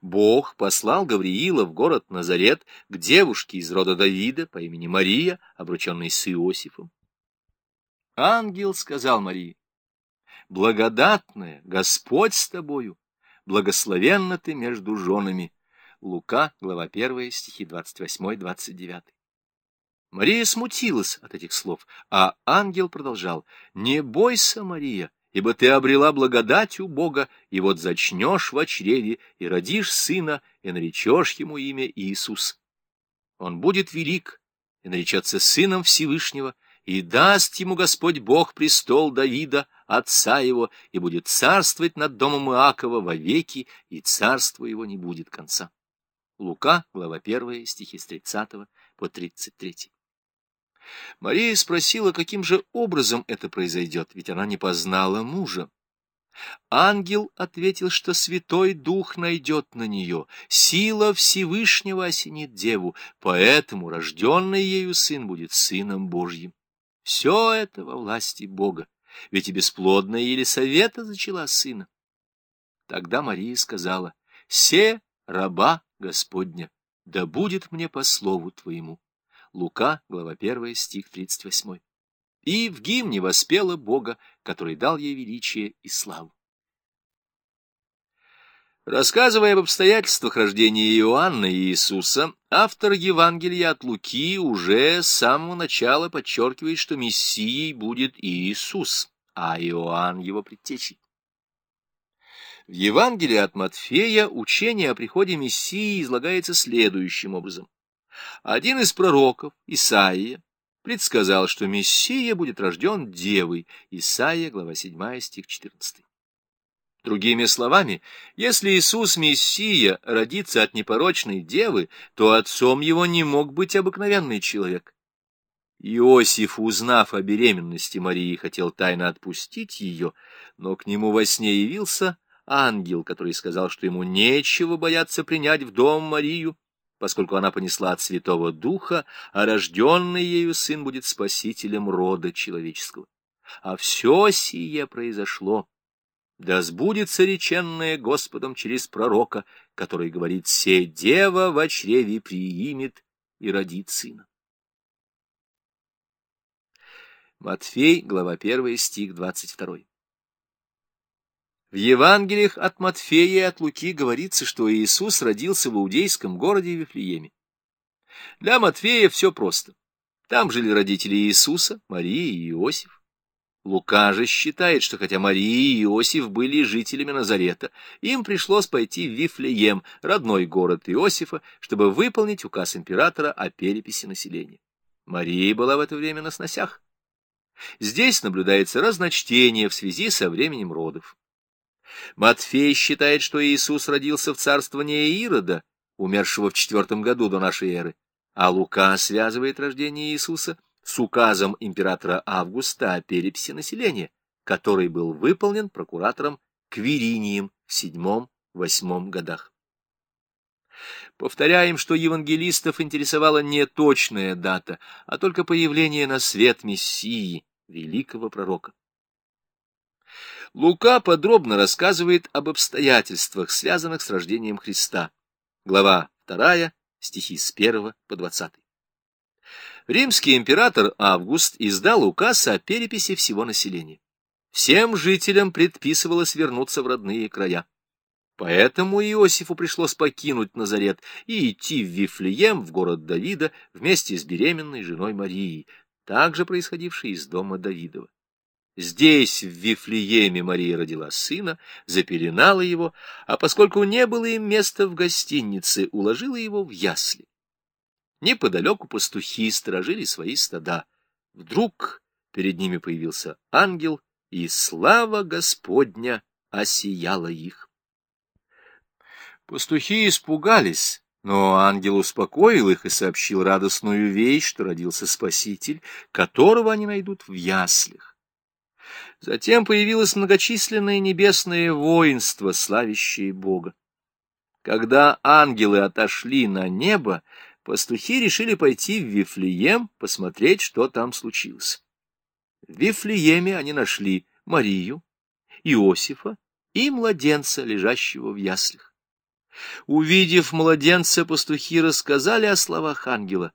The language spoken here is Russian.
Бог послал Гавриила в город Назарет к девушке из рода Давида по имени Мария, обрученной с Иосифом. Ангел сказал Марии, «Благодатная, Господь с тобою, благословенна ты между женами». Лука, глава 1, стихи 28-29. Мария смутилась от этих слов, а ангел продолжал, «Не бойся, Мария, ибо ты обрела благодать у Бога, и вот зачнешь в чреве, и родишь сына, и наречешь ему имя Иисус. Он будет велик, и наречется сыном Всевышнего, и даст ему Господь Бог престол Давида, отца его, и будет царствовать над домом Иакова вовеки, и царство его не будет конца. Лука, глава 1, стихи с 30 по 33. Мария спросила, каким же образом это произойдет, ведь она не познала мужа. Ангел ответил, что Святой Дух найдет на нее, сила Всевышнего осенит деву, поэтому рожденный ею сын будет сыном Божьим. Все это во власти Бога, ведь и бесплодная Елисавета зачала сына. Тогда Мария сказала, «Се раба Господня, да будет мне по слову твоему». Лука, глава 1, стих 38. И в гимне воспела Бога, который дал ей величие и славу. Рассказывая об обстоятельствах рождения Иоанна и Иисуса, автор Евангелия от Луки уже с самого начала подчеркивает, что Мессией будет Иисус, а Иоанн его предтечей. В Евангелии от Матфея учение о приходе Мессии излагается следующим образом. Один из пророков, Исаия, предсказал, что Мессия будет рожден девой. Исаия, глава 7, стих 14. Другими словами, если Иисус Мессия родится от непорочной девы, то отцом его не мог быть обыкновенный человек. Иосиф, узнав о беременности Марии, хотел тайно отпустить ее, но к нему во сне явился ангел, который сказал, что ему нечего бояться принять в дом Марию, поскольку она понесла от Святого Духа, а рожденный ею сын будет спасителем рода человеческого. А все сие произошло. Да сбудется реченное Господом через пророка, который говорит «Се дева в чреве приимет и родит сына». Матфей, глава 1, стих 22. В Евангелиях от Матфея и от Луки говорится, что Иисус родился в иудейском городе Вифлееме. Для Матфея все просто. Там жили родители Иисуса, Мария и Иосиф. Лука же считает, что хотя Мария и Иосиф были жителями Назарета, им пришлось пойти в Вифлеем, родной город Иосифа, чтобы выполнить указ императора о переписи населения. Мария была в это время на сносях. Здесь наблюдается разночтение в связи со временем родов. Матфей считает, что Иисус родился в царствовании Ирода, умершего в четвертом году до нашей эры, а Лука связывает рождение Иисуса с указом императора Августа о переписи населения, который был выполнен прокуратором Квиринием в седьмом-восьмом годах. Повторяем, что евангелистов интересовала не точная дата, а только появление на свет Мессии, великого пророка. Лука подробно рассказывает об обстоятельствах, связанных с рождением Христа. Глава 2, стихи с 1 по 20. Римский император Август издал указ о переписи всего населения. Всем жителям предписывалось вернуться в родные края. Поэтому Иосифу пришлось покинуть Назарет и идти в Вифлеем, в город Давида, вместе с беременной женой Марией, также происходившей из дома Давидова. Здесь, в Вифлееме, Мария родила сына, запеленала его, а поскольку не было им места в гостинице, уложила его в ясли. Неподалеку пастухи сторожили свои стада. Вдруг перед ними появился ангел, и слава Господня осияла их. Пастухи испугались, но ангел успокоил их и сообщил радостную вещь, что родился Спаситель, которого они найдут в яслях. Затем появилось многочисленное небесное воинство, славящее Бога. Когда ангелы отошли на небо, пастухи решили пойти в Вифлеем, посмотреть, что там случилось. В Вифлееме они нашли Марию, Иосифа и младенца, лежащего в яслях. Увидев младенца, пастухи рассказали о словах ангела,